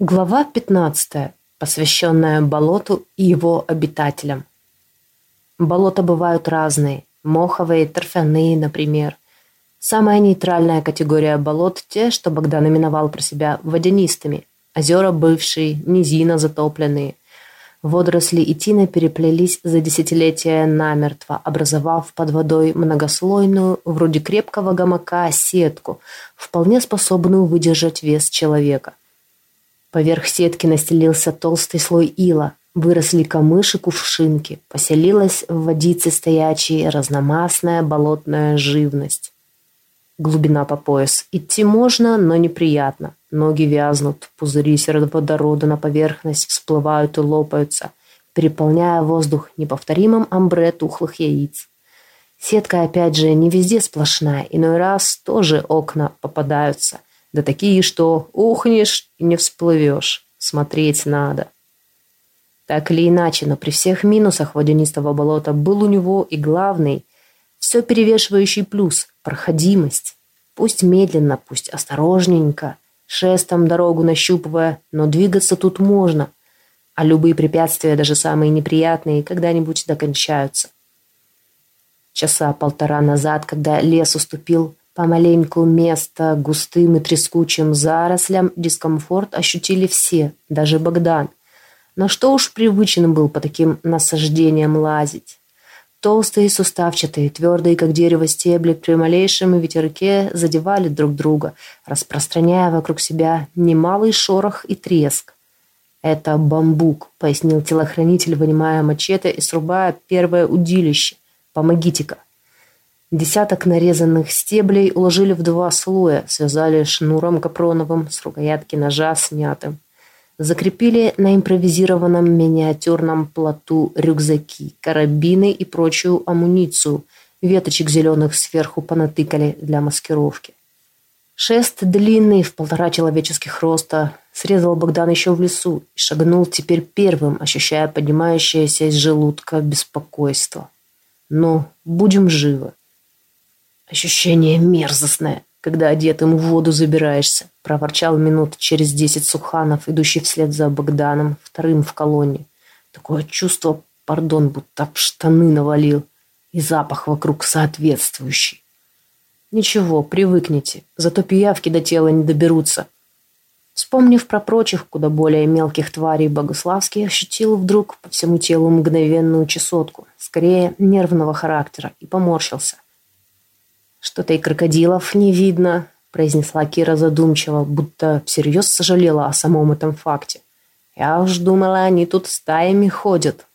Глава 15, посвященная болоту и его обитателям. Болота бывают разные, моховые, торфяные, например. Самая нейтральная категория болот – те, что Богдан именовал про себя водянистыми. Озера бывшие, низина затопленные. Водоросли и тина переплелись за десятилетия намертво, образовав под водой многослойную, вроде крепкого гамака, сетку, вполне способную выдержать вес человека – Поверх сетки настелился толстый слой ила, выросли камыши кувшинки, поселилась в водице стоячей разномастная болотная живность. Глубина по пояс. Идти можно, но неприятно. Ноги вязнут, пузыри сероводорода на поверхность всплывают и лопаются, переполняя воздух неповторимым амбре тухлых яиц. Сетка, опять же, не везде сплошная, иной раз тоже окна попадаются – да такие, что ухнешь и не всплывешь. Смотреть надо. Так или иначе, но при всех минусах водянистого болота был у него и главный, все перевешивающий плюс – проходимость. Пусть медленно, пусть осторожненько, шестом дорогу нащупывая, но двигаться тут можно, а любые препятствия, даже самые неприятные, когда-нибудь докончаются. Часа полтора назад, когда лес уступил Помаленьку место густым и трескучим зарослям дискомфорт ощутили все, даже Богдан. Но что уж привычен был по таким насаждениям лазить. Толстые, суставчатые, твердые, как дерево, стебли при малейшем ветерке задевали друг друга, распространяя вокруг себя немалый шорох и треск. «Это бамбук», — пояснил телохранитель, вынимая мачете и срубая первое удилище. «Помогите-ка». Десяток нарезанных стеблей уложили в два слоя, связали шнуром капроновым с рукоятки ножа снятым. Закрепили на импровизированном миниатюрном плоту рюкзаки, карабины и прочую амуницию. Веточек зеленых сверху понатыкали для маскировки. Шест длинный, в полтора человеческих роста, срезал Богдан еще в лесу и шагнул теперь первым, ощущая поднимающееся из желудка беспокойство. «Ну, будем живы». Ощущение мерзостное, когда одетым в воду забираешься, проворчал минут через десять Суханов, идущий вслед за Богданом, вторым в колонне. Такое чувство, пардон, будто в штаны навалил, и запах вокруг соответствующий. Ничего, привыкните, зато пиявки до тела не доберутся. Вспомнив про прочих, куда более мелких тварей, Богославский ощутил вдруг по всему телу мгновенную чесотку, скорее нервного характера, и поморщился. «Что-то и крокодилов не видно», – произнесла Кира задумчиво, будто всерьез сожалела о самом этом факте. «Я уж думала, они тут стаями ходят».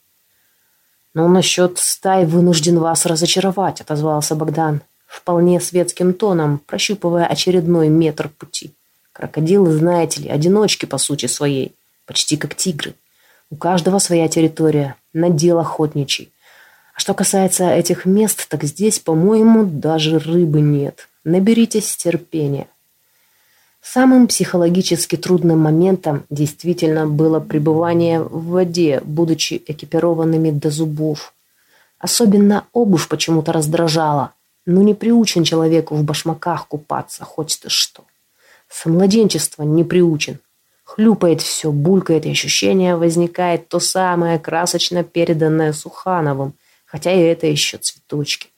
«Но насчет стай вынужден вас разочаровать», – отозвался Богдан, вполне светским тоном, прощупывая очередной метр пути. «Крокодилы, знаете ли, одиночки по сути своей, почти как тигры. У каждого своя территория, надел охотничий. Что касается этих мест, так здесь, по-моему, даже рыбы нет. Наберитесь терпения. Самым психологически трудным моментом действительно было пребывание в воде, будучи экипированными до зубов. Особенно обувь почему-то раздражала. Ну не приучен человеку в башмаках купаться, хоть ты что. С младенчества не приучен. Хлюпает все, булькает, и ощущение возникает то самое красочно переданное Сухановым – хотя и это еще цветочки.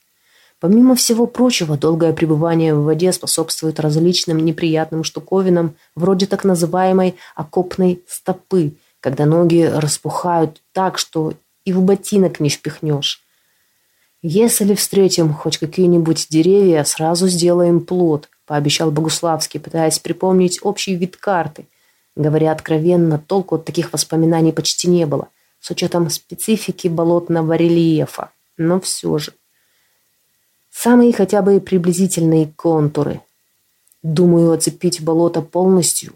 Помимо всего прочего, долгое пребывание в воде способствует различным неприятным штуковинам, вроде так называемой окопной стопы, когда ноги распухают так, что и в ботинок не впихнешь. «Если встретим хоть какие-нибудь деревья, сразу сделаем плод», пообещал Богуславский, пытаясь припомнить общий вид карты. Говоря откровенно, толку от таких воспоминаний почти не было – с учетом специфики болотного рельефа, но все же. Самые хотя бы приблизительные контуры. Думаю, оцепить болото полностью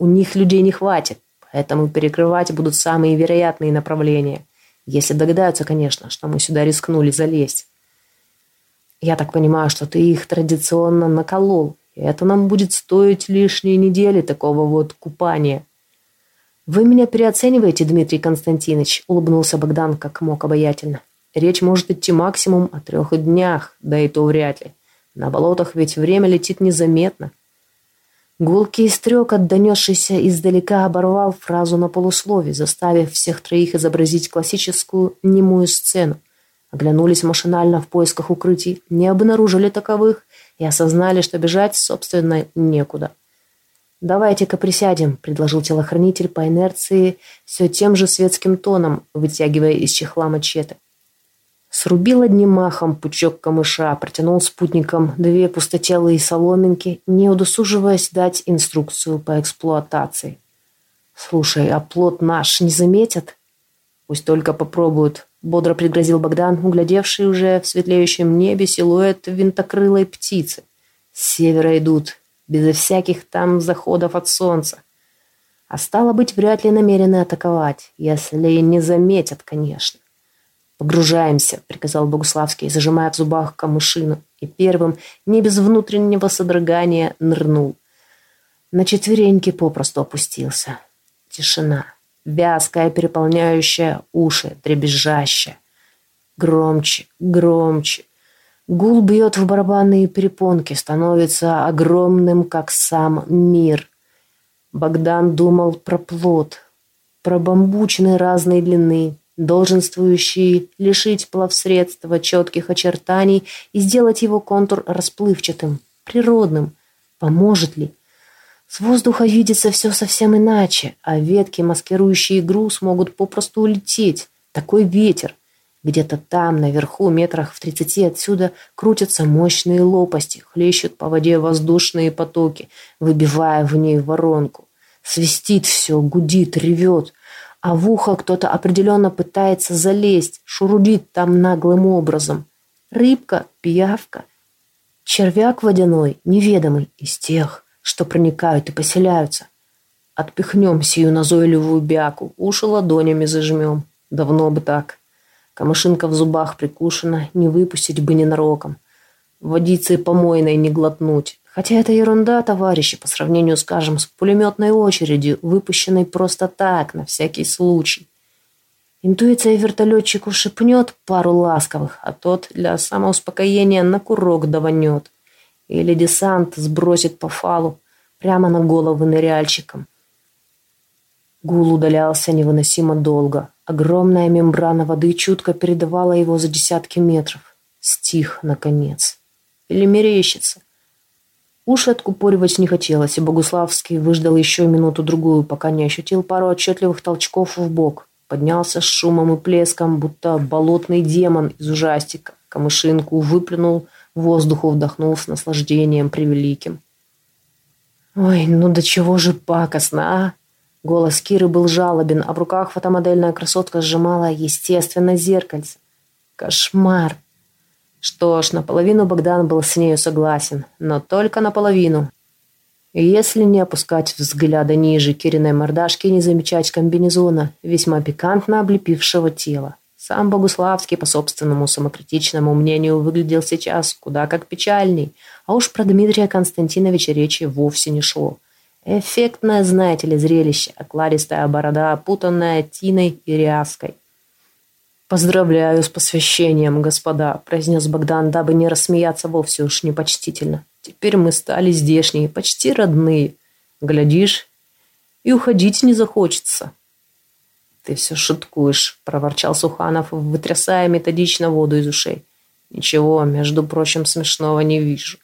у них людей не хватит, поэтому перекрывать будут самые вероятные направления, если догадаются, конечно, что мы сюда рискнули залезть. Я так понимаю, что ты их традиционно наколол, и это нам будет стоить лишние недели такого вот купания. «Вы меня переоцениваете, Дмитрий Константинович», – улыбнулся Богдан как мог обаятельно. «Речь может идти максимум о трех днях, да и то вряд ли. На болотах ведь время летит незаметно». Гулкий стрекот, донесшийся издалека, оборвал фразу на полуслове, заставив всех троих изобразить классическую немую сцену. Оглянулись машинально в поисках укрытий, не обнаружили таковых и осознали, что бежать, собственно, некуда. «Давайте-ка присядем», — предложил телохранитель по инерции все тем же светским тоном, вытягивая из чехла мачете. Срубил одним махом пучок камыша, протянул спутникам две пустотелые соломинки, не удосуживаясь дать инструкцию по эксплуатации. «Слушай, а плод наш не заметят?» «Пусть только попробуют», — бодро пригрозил Богдан, углядевший уже в светлеющем небе силуэт винтокрылой птицы. «С севера идут, безо всяких там заходов от солнца. А стало быть, вряд ли намерены атаковать, если не заметят, конечно. «Погружаемся», — приказал Богуславский, зажимая в зубах камышину, и первым, не без внутреннего содрогания, нырнул. На четвереньки попросту опустился. Тишина, вязкая, переполняющая уши, дребезжащая. Громче, громче. Гул бьет в барабанные перепонки, становится огромным, как сам мир. Богдан думал про плод, про бамбучины разной длины, долженствующие лишить плавсредства четких очертаний и сделать его контур расплывчатым, природным. Поможет ли? С воздуха видится все совсем иначе, а ветки, маскирующие груз, могут попросту улететь. Такой ветер. Где-то там, наверху, метрах в тридцати отсюда, крутятся мощные лопасти, хлещут по воде воздушные потоки, выбивая в ней воронку. Свистит все, гудит, ревет а в ухо кто-то определенно пытается залезть, шурудит там наглым образом. Рыбка, пиявка, червяк водяной, неведомый, из тех, что проникают и поселяются. Отпихнем сию назойливую бяку, уши ладонями зажмем. Давно бы так. Камышинка в зубах прикушена, не выпустить бы ненароком. Водицы помойной не глотнуть, Хотя это ерунда, товарищи, по сравнению, скажем, с пулеметной очередью, выпущенной просто так, на всякий случай. Интуиция вертолетчику шепнет пару ласковых, а тот для самоуспокоения на курок даванет. Или десант сбросит по фалу прямо на головы ныряльщикам. Гул удалялся невыносимо долго. Огромная мембрана воды чутко передавала его за десятки метров. Стих, наконец. Или мерещится. Уши откупоривать не хотелось, и Богуславский выждал еще минуту-другую, пока не ощутил пару отчетливых толчков в бок. Поднялся с шумом и плеском, будто болотный демон из ужастика. Камышинку выплюнул, воздуху вдохнул с наслаждением превеликим. «Ой, ну до чего же пакостно, а?» Голос Киры был жалобен, а в руках фотомодельная красотка сжимала, естественно, зеркальце. «Кошмар!» Что ж, наполовину Богдан был с нею согласен, но только наполовину. Если не опускать взгляда ниже Кириной мордашки и не замечать комбинезона, весьма пикантно облепившего тело. Сам Богуславский, по собственному самокритичному мнению, выглядел сейчас куда как печальней, а уж про Дмитрия Константиновича речи вовсе не шло. Эффектное, знаете ли, зрелище, окладистая борода, опутанная тиной и ряской. «Поздравляю с посвящением, господа», – произнес Богдан, дабы не рассмеяться вовсе уж непочтительно. «Теперь мы стали здешние, почти родные. Глядишь, и уходить не захочется». «Ты все шуткуешь», – проворчал Суханов, вытрясая методично воду из ушей. «Ничего, между прочим, смешного не вижу.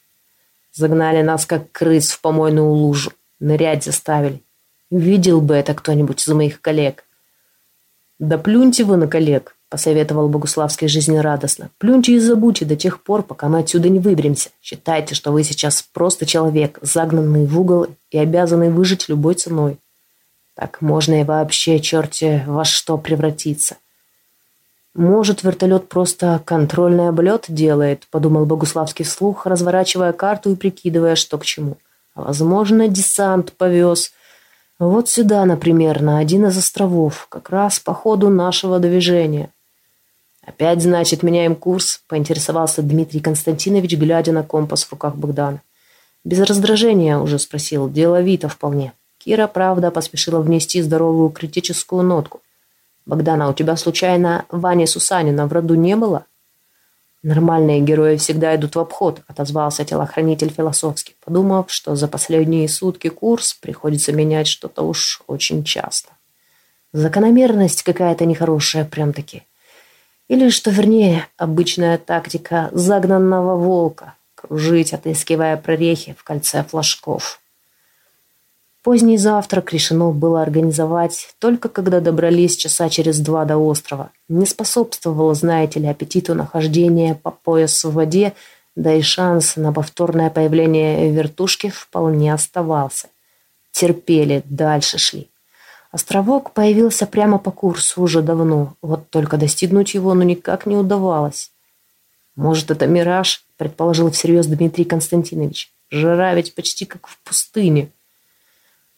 Загнали нас, как крыс, в помойную лужу. Нырять заставили. Видел бы это кто-нибудь из моих коллег». «Да плюньте вы на коллег», — посоветовал Богуславский жизнерадостно. «Плюньте и забудьте до тех пор, пока мы отсюда не выберемся. Считайте, что вы сейчас просто человек, загнанный в угол и обязанный выжить любой ценой. Так можно и вообще черти во что превратиться». «Может, вертолет просто контрольный облет делает», — подумал Богуславский вслух, разворачивая карту и прикидывая, что к чему. «Возможно, десант повез». Вот сюда, например, на один из островов, как раз по ходу нашего движения. «Опять, значит, меняем курс?» – поинтересовался Дмитрий Константинович, глядя на компас в руках Богдана. «Без раздражения», – уже спросил, – «деловито вполне». Кира, правда, поспешила внести здоровую критическую нотку. «Богдана, у тебя, случайно, Вани Сусанина в роду не было?» Нормальные герои всегда идут в обход, отозвался телохранитель философски, подумав, что за последние сутки курс приходится менять что-то уж очень часто. Закономерность какая-то нехорошая прям-таки. Или, что вернее, обычная тактика загнанного волка – кружить, отыскивая прорехи в кольце флажков. Поздний завтрак решено было организовать только когда добрались часа через два до острова. Не способствовало, знаете ли, аппетиту нахождение по пояс в воде, да и шанс на повторное появление вертушки вполне оставался. Терпели, дальше шли. Островок появился прямо по курсу уже давно, вот только достигнуть его ну никак не удавалось. «Может, это мираж?» – предположил всерьез Дмитрий Константинович. «Жара ведь почти как в пустыне».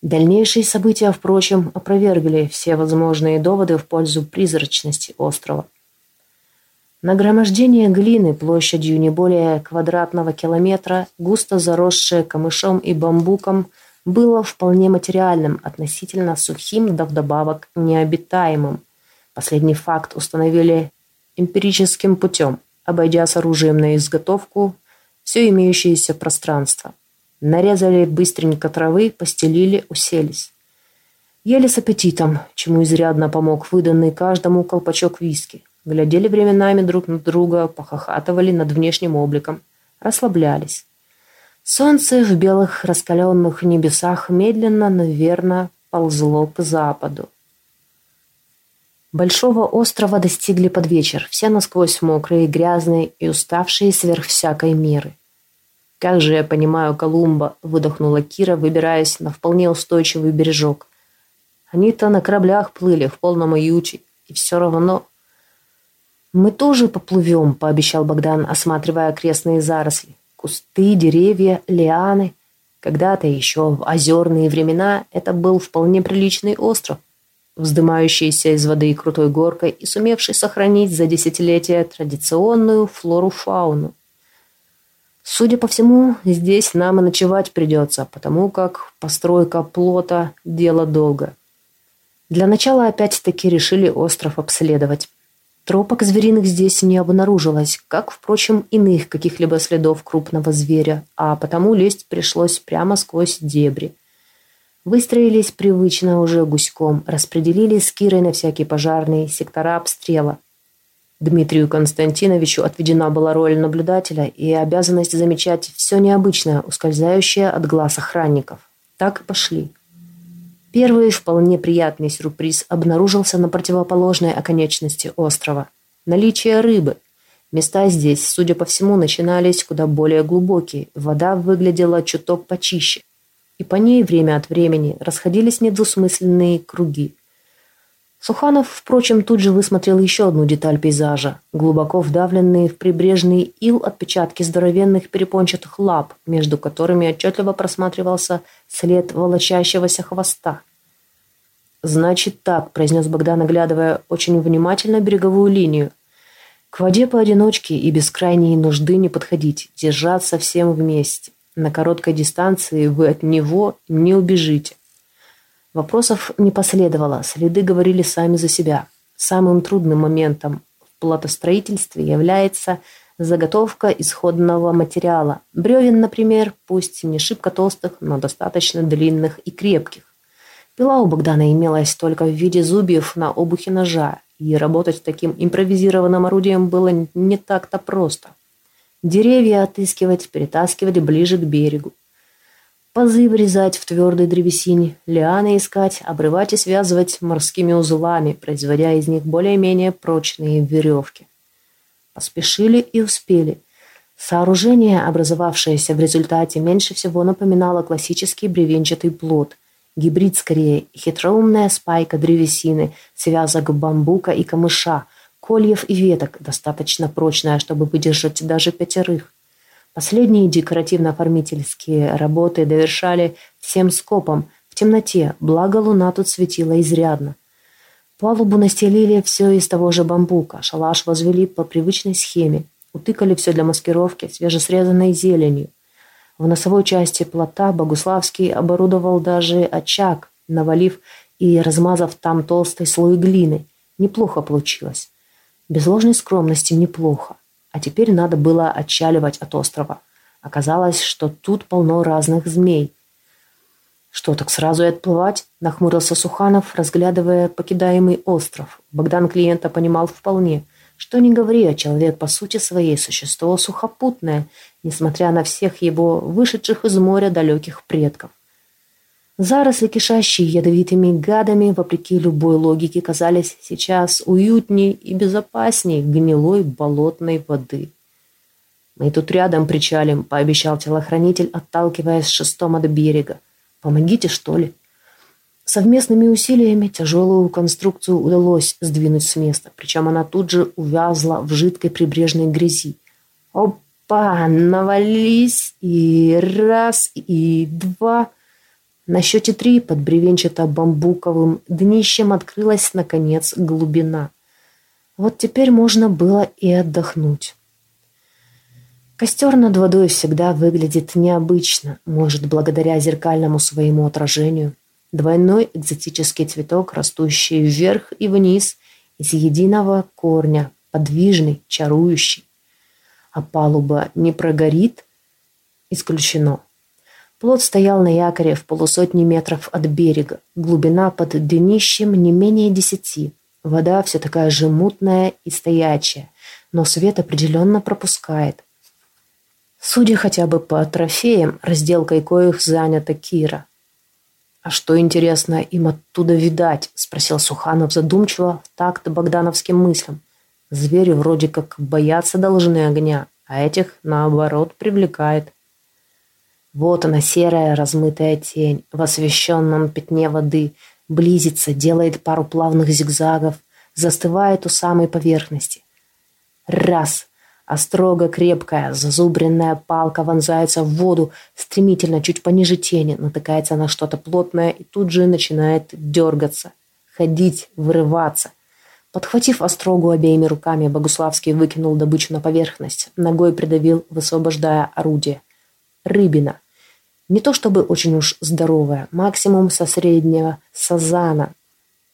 Дальнейшие события, впрочем, опровергли все возможные доводы в пользу призрачности острова. Нагромождение глины площадью не более квадратного километра, густо заросшее камышом и бамбуком, было вполне материальным, относительно сухим, да вдобавок необитаемым. Последний факт установили эмпирическим путем, обойдя с оружием на изготовку все имеющееся пространство. Нарезали быстренько травы, постелили, уселись. Ели с аппетитом, чему изрядно помог выданный каждому колпачок виски. Глядели временами друг на друга, похохатывали над внешним обликом, расслаблялись. Солнце в белых раскаленных небесах медленно, но верно ползло к западу. Большого острова достигли под вечер, все насквозь мокрые, грязные и уставшие сверх всякой меры. «Как же я понимаю Колумба», — выдохнула Кира, выбираясь на вполне устойчивый бережок. «Они-то на кораблях плыли в полном уюте, и все равно...» «Мы тоже поплывем», — пообещал Богдан, осматривая окрестные заросли. Кусты, деревья, лианы. Когда-то еще в озерные времена это был вполне приличный остров, вздымающийся из воды крутой горкой и сумевший сохранить за десятилетия традиционную флору-фауну. Судя по всему, здесь нам и ночевать придется, потому как постройка плота – дело долго. Для начала опять-таки решили остров обследовать. Тропок звериных здесь не обнаружилось, как, впрочем, иных каких-либо следов крупного зверя, а потому лезть пришлось прямо сквозь дебри. Выстроились привычно уже гуськом, распределили с Кирой на всякий пожарный сектора обстрела – Дмитрию Константиновичу отведена была роль наблюдателя и обязанность замечать все необычное, ускользающее от глаз охранников. Так и пошли. Первый вполне приятный сюрприз обнаружился на противоположной оконечности острова. Наличие рыбы. Места здесь, судя по всему, начинались куда более глубокие. Вода выглядела чуток почище. И по ней время от времени расходились недвусмысленные круги. Суханов, впрочем, тут же высмотрел еще одну деталь пейзажа. Глубоко вдавленные в прибрежный ил отпечатки здоровенных перепончатых лап, между которыми отчетливо просматривался след волочащегося хвоста. «Значит так», – произнес Богдан, оглядывая очень внимательно береговую линию. «К воде поодиночке и без крайней нужды не подходить, держаться всем вместе. На короткой дистанции вы от него не убежите. Вопросов не последовало, следы говорили сами за себя. Самым трудным моментом в платостроительстве является заготовка исходного материала. Бревен, например, пусть не шибко толстых, но достаточно длинных и крепких. Пила у Богдана имелась только в виде зубьев на обухе ножа, и работать таким импровизированным орудием было не так-то просто. Деревья отыскивать, перетаскивать ближе к берегу. Пазы вырезать в твердой древесине, лианы искать, обрывать и связывать морскими узлами, производя из них более-менее прочные веревки. Поспешили и успели. Сооружение, образовавшееся в результате, меньше всего напоминало классический бревенчатый плод. Гибрид скорее, хитроумная спайка древесины, связок бамбука и камыша, кольев и веток, достаточно прочная, чтобы выдержать даже пятерых. Последние декоративно-оформительские работы довершали всем скопом, в темноте, благо луна тут светила изрядно. Палубу настелили все из того же бамбука, шалаш возвели по привычной схеме, утыкали все для маскировки свежесрезанной зеленью. В носовой части плота Богуславский оборудовал даже очаг, навалив и размазав там толстый слой глины. Неплохо получилось. Без ложной скромности неплохо. А теперь надо было отчаливать от острова. Оказалось, что тут полно разных змей. «Что, так сразу и отплывать?» – нахмурился Суханов, разглядывая покидаемый остров. Богдан клиента понимал вполне. Что не говори, а человек по сути своей существо сухопутное, несмотря на всех его вышедших из моря далеких предков. Заросли, кишащие ядовитыми гадами, вопреки любой логике, казались сейчас уютней и безопасней гнилой болотной воды. «Мы тут рядом причалим», — пообещал телохранитель, отталкиваясь шестом от берега. «Помогите, что ли?» Совместными усилиями тяжелую конструкцию удалось сдвинуть с места, причем она тут же увязла в жидкой прибрежной грязи. «Опа! Навались! И раз, и два!» На счете три под бревенчато-бамбуковым днищем открылась, наконец, глубина. Вот теперь можно было и отдохнуть. Костер над водой всегда выглядит необычно, может, благодаря зеркальному своему отражению. Двойной экзотический цветок, растущий вверх и вниз из единого корня, подвижный, чарующий. А палуба не прогорит? Исключено. Плот стоял на якоре в полусотни метров от берега. Глубина под днищем не менее десяти. Вода все такая же мутная и стоячая, но свет определенно пропускает. Судя хотя бы по трофеям, разделкой коих занята Кира. «А что, интересно, им оттуда видать?» – спросил Суханов задумчиво, в такт богдановским мыслям. «Звери вроде как боятся должны огня, а этих, наоборот, привлекает». Вот она, серая размытая тень, в освещенном пятне воды, близится, делает пару плавных зигзагов, застывает у самой поверхности. Раз. Острого крепкая, зазубренная палка вонзается в воду, стремительно, чуть пониже тени, натыкается на что-то плотное и тут же начинает дергаться, ходить, вырываться. Подхватив острогу обеими руками, Богуславский выкинул добычу на поверхность, ногой придавил, высвобождая орудие. Рыбина. Не то чтобы очень уж здоровая, максимум со среднего сазана,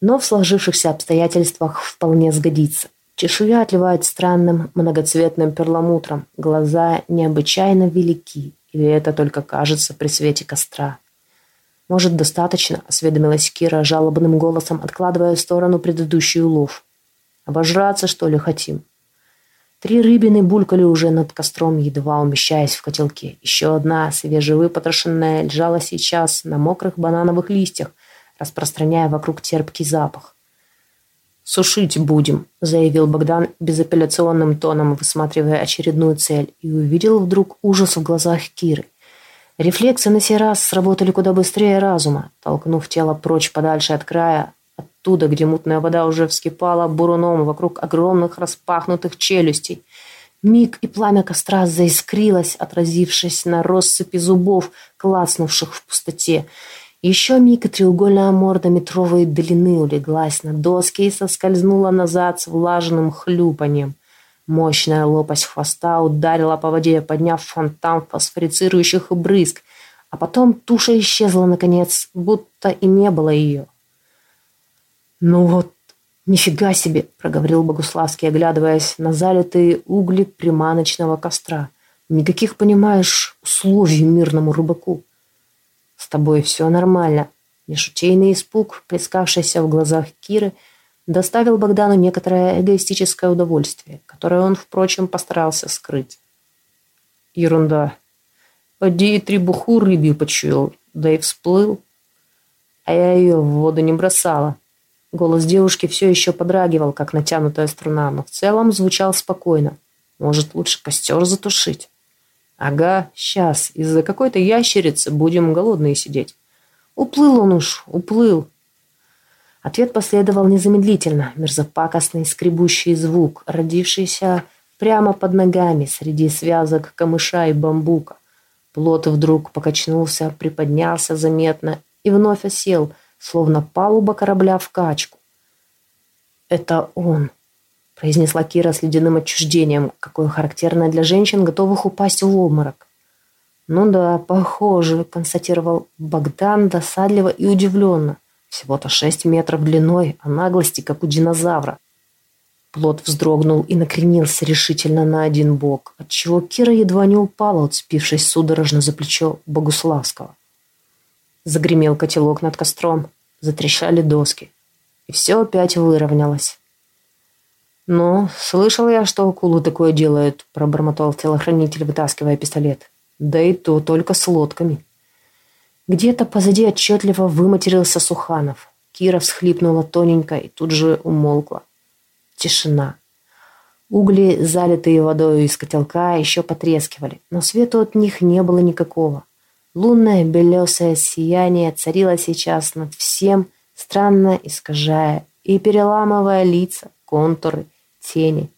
но в сложившихся обстоятельствах вполне сгодится. Чешуя отливает странным многоцветным перламутром, глаза необычайно велики, или это только кажется при свете костра. «Может, достаточно?» – осведомилась Кира жалобным голосом, откладывая в сторону предыдущий улов. «Обожраться, что ли, хотим?» Три рыбины булькали уже над костром, едва умещаясь в котелке. Еще одна, свежевыпотрошенная, лежала сейчас на мокрых банановых листьях, распространяя вокруг терпкий запах. «Сушить будем», — заявил Богдан безапелляционным тоном, высматривая очередную цель, и увидел вдруг ужас в глазах Киры. Рефлексы на сей раз сработали куда быстрее разума. Толкнув тело прочь подальше от края, оттуда, где мутная вода уже вскипала буруном вокруг огромных распахнутых челюстей. Миг и пламя костра заискрилось, отразившись на россыпи зубов, клацнувших в пустоте. Еще миг и треугольная морда метровой длины улеглась на доски и соскользнула назад с влажным хлюпанием. Мощная лопасть хвоста ударила по воде, подняв фонтан фосфорицирующих брызг, а потом туша исчезла наконец, будто и не было ее. «Ну вот, нифига себе!» – проговорил Богуславский, оглядываясь на залитые угли приманочного костра. «Никаких, понимаешь, условий мирному рыбаку». «С тобой все нормально». Нешутейный испуг, плескавшийся в глазах Киры, доставил Богдану некоторое эгоистическое удовольствие, которое он, впрочем, постарался скрыть. «Ерунда. Поди и требуху рыбью почуял, да и всплыл. А я ее в воду не бросала». Голос девушки все еще подрагивал, как натянутая струна, но в целом звучал спокойно. Может, лучше костер затушить? Ага, сейчас. Из-за какой-то ящерицы будем голодные сидеть. Уплыл он уж, уплыл. Ответ последовал незамедлительно. Мерзопакостный скребущий звук, родившийся прямо под ногами среди связок камыша и бамбука. Плот вдруг покачнулся, приподнялся заметно и вновь осел – словно палуба корабля в качку. «Это он», – произнесла Кира с ледяным отчуждением, какое характерное для женщин, готовых упасть в обморок. «Ну да, похоже», – констатировал Богдан досадливо и удивленно. Всего-то шесть метров длиной, а наглости, как у динозавра. Плот вздрогнул и накренился решительно на один бок, отчего Кира едва не упала, уцепившись судорожно за плечо Богуславского. Загремел котелок над костром, затрещали доски, и все опять выровнялось. «Ну, слышал я, что акулы такое делают», – пробормотал телохранитель, вытаскивая пистолет. «Да и то только с лодками». Где-то позади отчетливо выматерился Суханов. Кира всхлипнула тоненько и тут же умолкла. Тишина. Угли, залитые водой из котелка, еще потрескивали, но свету от них не было никакого. Лунное белесое сияние царило сейчас над всем, странно искажая и переламывая лица, контуры, тени.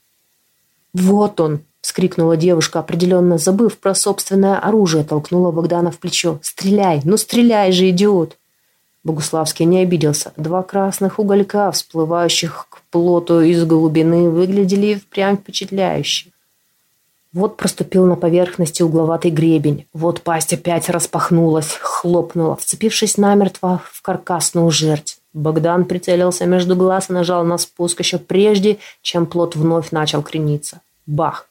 «Вот он!» — вскрикнула девушка, определенно забыв про собственное оружие, толкнула Богдана в плечо. «Стреляй! Ну стреляй же, идиот!» Богуславский не обиделся. Два красных уголька, всплывающих к плоту из глубины, выглядели впрямь впечатляюще. Вот проступил на поверхности угловатый гребень. Вот пасть опять распахнулась, хлопнула, вцепившись намертво в каркасную жерть. Богдан прицелился между глаз и нажал на спуск еще прежде, чем плот вновь начал крениться. Бах!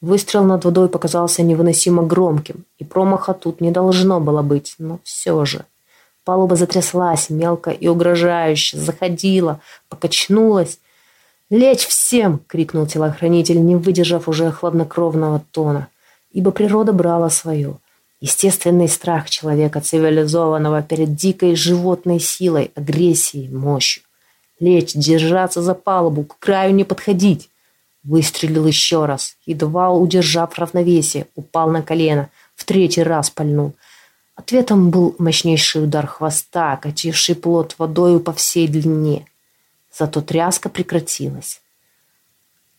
Выстрел над водой показался невыносимо громким, и промаха тут не должно было быть, но все же. Палуба затряслась мелко и угрожающе, заходила, покачнулась. «Лечь всем!» — крикнул телохранитель, не выдержав уже хладнокровного тона, ибо природа брала свое — Естественный страх человека цивилизованного перед дикой животной силой, агрессией, мощью. Лечь, держаться за палубу, к краю не подходить. Выстрелил еще раз, едва удержав равновесие, упал на колено, в третий раз пальнул. Ответом был мощнейший удар хвоста, кативший плод водою по всей длине. Зато тряска прекратилась.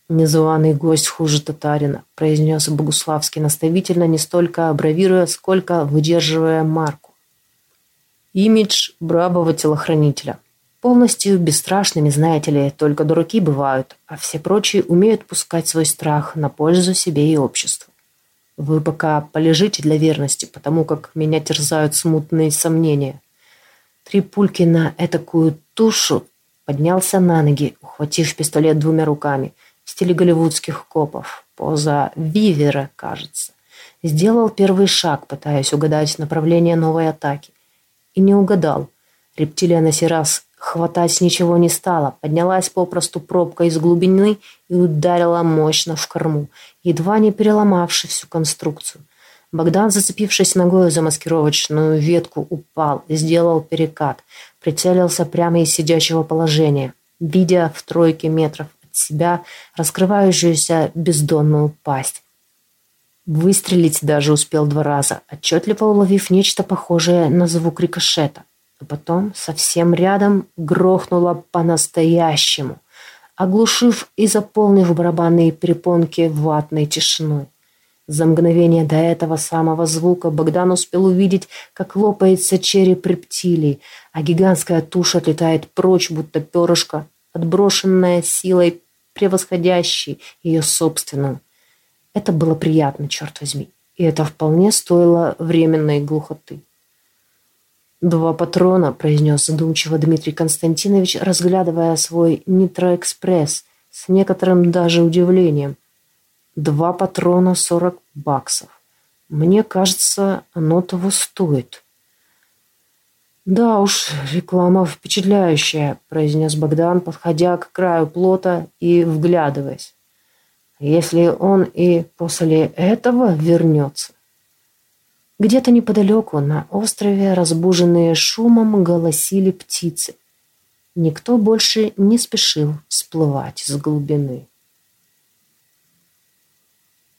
«Незваный гость хуже татарина», – произнес Богуславский наставительно, не столько бравируя, сколько выдерживая марку. Имидж бравого телохранителя. Полностью бесстрашными, знаете ли, только дураки бывают, а все прочие умеют пускать свой страх на пользу себе и обществу. Вы пока полежите для верности, потому как меня терзают смутные сомнения. Три пульки на этакую тушу поднялся на ноги, ухватив пистолет двумя руками – в стиле голливудских копов. Поза вивера, кажется. Сделал первый шаг, пытаясь угадать направление новой атаки. И не угадал. Рептилия на сей раз хватать ничего не стала. Поднялась попросту пробка из глубины и ударила мощно в корму, едва не переломавши всю конструкцию. Богдан, зацепившись ногой за маскировочную ветку, упал сделал перекат. Прицелился прямо из сидячего положения, видя в тройке метров себя раскрывающуюся бездонную пасть. Выстрелить даже успел два раза, отчетливо уловив нечто похожее на звук рикошета. А потом совсем рядом грохнуло по-настоящему, оглушив и заполнив барабанные перепонки ватной тишиной. За мгновение до этого самого звука Богдан успел увидеть, как лопается череп рептилии, а гигантская туша отлетает прочь, будто перышко, отброшенная силой превосходящей ее собственную. Это было приятно, черт возьми, и это вполне стоило временной глухоты. «Два патрона», – произнес задумчиво Дмитрий Константинович, разглядывая свой нитроэкспресс с некоторым даже удивлением. «Два патрона сорок баксов. Мне кажется, оно того стоит». «Да уж, реклама впечатляющая», – произнес Богдан, подходя к краю плота и вглядываясь. «Если он и после этого вернется». Где-то неподалеку, на острове, разбуженные шумом, голосили птицы. Никто больше не спешил всплывать с глубины.